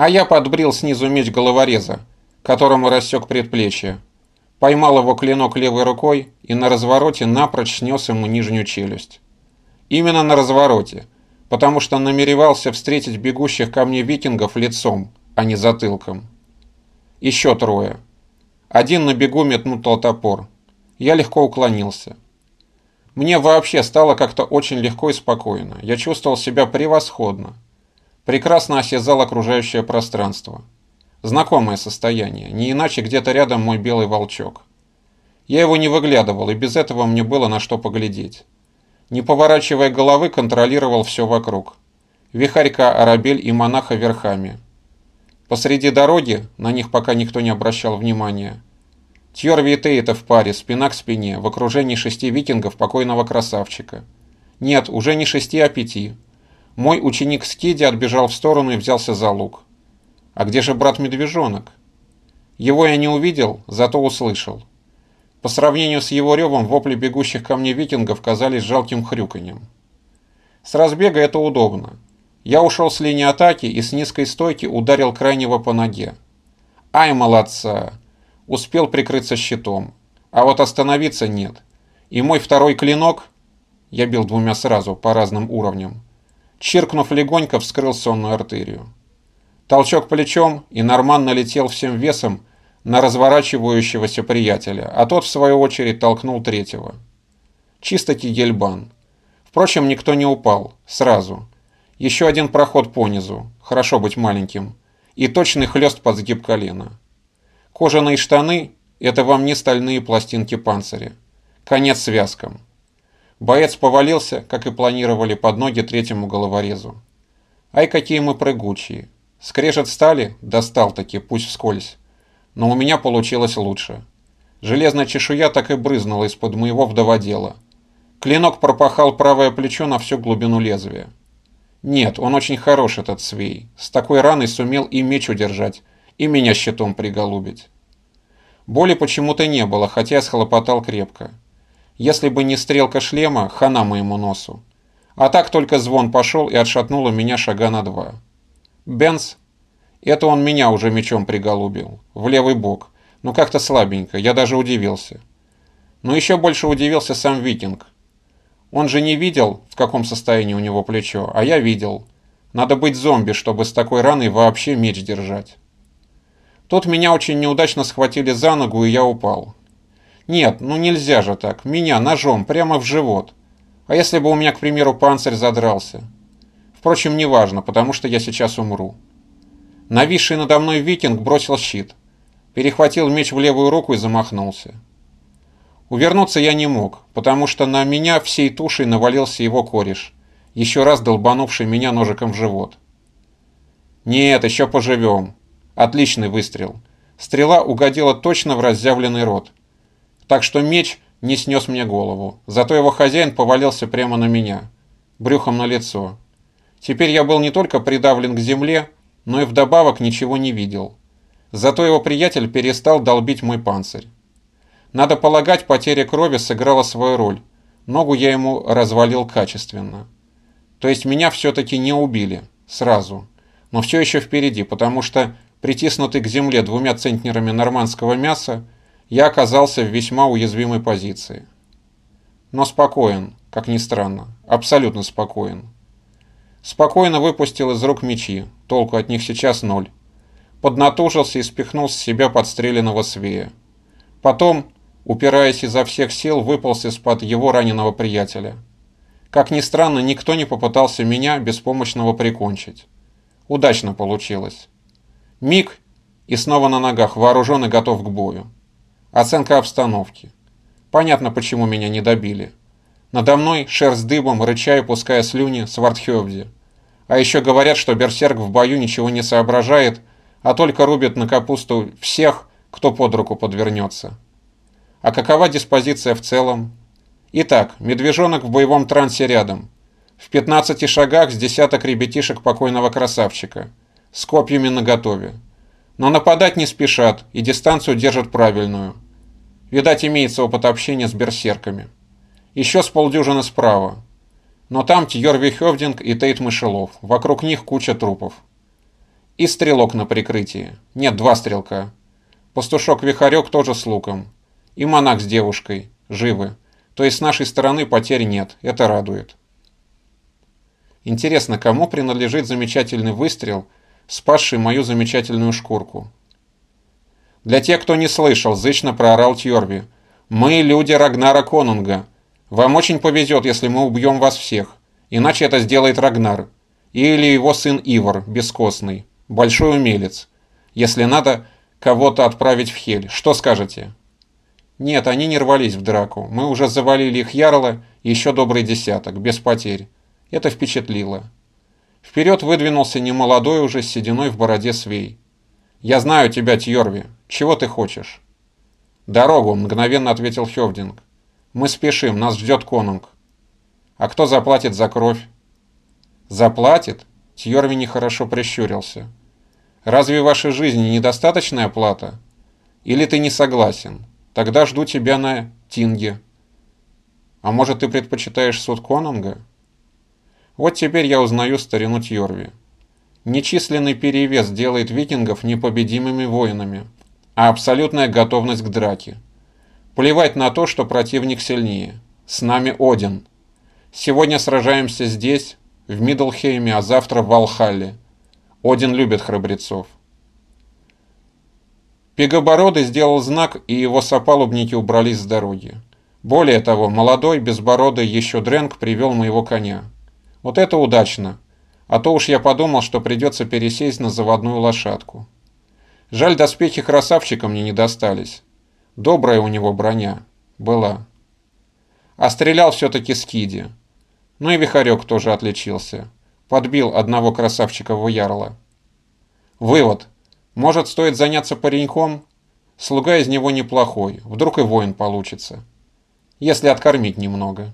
А я подбрил снизу меч головореза, которому рассек предплечье. Поймал его клинок левой рукой и на развороте напрочь снес ему нижнюю челюсть. Именно на развороте, потому что намеревался встретить бегущих ко мне викингов лицом, а не затылком. Еще трое. Один на бегу метнул топор. Я легко уклонился. Мне вообще стало как-то очень легко и спокойно. Я чувствовал себя превосходно. Прекрасно осязал окружающее пространство. Знакомое состояние, не иначе где-то рядом мой белый волчок. Я его не выглядывал, и без этого мне было на что поглядеть. Не поворачивая головы, контролировал все вокруг. Вихарька, Арабель и монаха верхами. Посреди дороги, на них пока никто не обращал внимания, Тьорви и Тейта в паре, спина к спине, в окружении шести викингов покойного красавчика. Нет, уже не шести, а пяти. Мой ученик Скиди отбежал в сторону и взялся за лук. А где же брат-медвежонок? Его я не увидел, зато услышал. По сравнению с его ревом, вопли бегущих ко мне викингов казались жалким хрюканьем. С разбега это удобно. Я ушел с линии атаки и с низкой стойки ударил крайнего по ноге. Ай, молодца! Успел прикрыться щитом. А вот остановиться нет. И мой второй клинок, я бил двумя сразу, по разным уровням, чиркнув легонько, вскрыл сонную артерию. Толчок плечом, и Норман налетел всем весом на разворачивающегося приятеля, а тот, в свою очередь, толкнул третьего. Чисто кигельбан. Впрочем, никто не упал. Сразу. Еще один проход по низу. Хорошо быть маленьким. И точный хлест под сгиб колена. Кожаные штаны – это вам не стальные пластинки панциря. Конец связкам. Боец повалился, как и планировали, под ноги третьему головорезу. Ай, какие мы прыгучие. Скрежет стали, достал таки, пусть вскользь но у меня получилось лучше. Железная чешуя так и брызнула из-под моего вдоводела. Клинок пропахал правое плечо на всю глубину лезвия. Нет, он очень хорош, этот свей. С такой раной сумел и меч удержать, и меня щитом приголубить. Боли почему-то не было, хотя я схлопотал крепко. Если бы не стрелка шлема, хана моему носу. А так только звон пошел и отшатнуло меня шага на два. Бенс это он меня уже мечом приголубил. В левый бок. Ну как-то слабенько, я даже удивился. Но еще больше удивился сам викинг. Он же не видел, в каком состоянии у него плечо, а я видел. Надо быть зомби, чтобы с такой раной вообще меч держать. Тут меня очень неудачно схватили за ногу, и я упал. Нет, ну нельзя же так. Меня ножом прямо в живот. А если бы у меня, к примеру, панцирь задрался? Впрочем, неважно, потому что я сейчас умру. Нависший надо мной викинг бросил щит, перехватил меч в левую руку и замахнулся. Увернуться я не мог, потому что на меня всей тушей навалился его кореш, еще раз долбанувший меня ножиком в живот. «Нет, еще поживем». Отличный выстрел. Стрела угодила точно в разъявленный рот. Так что меч не снес мне голову. Зато его хозяин повалился прямо на меня, брюхом на лицо. Теперь я был не только придавлен к земле, но и вдобавок ничего не видел. Зато его приятель перестал долбить мой панцирь. Надо полагать, потеря крови сыграла свою роль. Ногу я ему развалил качественно. То есть меня все-таки не убили. Сразу. Но все еще впереди, потому что, притиснутый к земле двумя центнерами нормандского мяса, я оказался в весьма уязвимой позиции. Но спокоен, как ни странно. Абсолютно спокоен. Спокойно выпустил из рук мечи, толку от них сейчас ноль. Поднатужился и спихнул с себя подстреленного свея. Потом, упираясь изо всех сил, выполз из-под его раненого приятеля. Как ни странно, никто не попытался меня беспомощного прикончить. Удачно получилось. Миг, и снова на ногах, вооружен и готов к бою. Оценка обстановки. Понятно, почему меня не добили. Надо мной, шерсть дыбом, рыча и пуская слюни, Свардхевди. А еще говорят, что берсерк в бою ничего не соображает, а только рубит на капусту всех, кто под руку подвернется. А какова диспозиция в целом? Итак, медвежонок в боевом трансе рядом. В 15 шагах с десяток ребятишек покойного красавчика. С копьями наготове. Но нападать не спешат и дистанцию держат правильную. Видать, имеется опыт общения с берсерками. Еще с полдюжины справа. Но там Тьорви Хевдинг и Тейт Мышелов. Вокруг них куча трупов. И стрелок на прикрытии. Нет, два стрелка. Пастушок-вихарек тоже с луком. И монах с девушкой. Живы. То есть с нашей стороны потерь нет. Это радует. Интересно, кому принадлежит замечательный выстрел, спасший мою замечательную шкурку? Для тех, кто не слышал, зычно проорал Тьорби. «Мы люди Рагнара Конунга. Вам очень повезет, если мы убьем вас всех. Иначе это сделает Рагнар. Или его сын Ивар, бескостный. Большой умелец. Если надо кого-то отправить в Хель. Что скажете?» «Нет, они не рвались в драку. Мы уже завалили их ярло еще добрый десяток, без потерь. Это впечатлило. Вперед выдвинулся немолодой уже с сединой в бороде свей. «Я знаю тебя, Тьорви. Чего ты хочешь?» «Дорогу», — мгновенно ответил Хевдинг. «Мы спешим, нас ждет конунг». «А кто заплатит за кровь?» «Заплатит?» — Тьорви нехорошо прищурился. «Разве в вашей жизни недостаточная плата? Или ты не согласен? Тогда жду тебя на Тинге». «А может, ты предпочитаешь суд конунга?» Вот теперь я узнаю старину Тьорви. Нечисленный перевес делает викингов непобедимыми воинами, а абсолютная готовность к драке. Плевать на то, что противник сильнее. С нами Один. Сегодня сражаемся здесь, в Мидлхейме, а завтра в Валхалле. Один любит храбрецов. Пегобородый сделал знак, и его сопалубники убрались с дороги. Более того, молодой, безбородый еще Дренк привел моего коня. Вот это удачно. А то уж я подумал, что придется пересесть на заводную лошадку. Жаль, доспехи красавчика мне не достались. Добрая у него броня. Была. А стрелял все-таки Скиди. Ну и Вихарек тоже отличился. Подбил одного красавчика ярла. Вывод. Может, стоит заняться пареньком? Слуга из него неплохой. Вдруг и воин получится. Если откормить немного.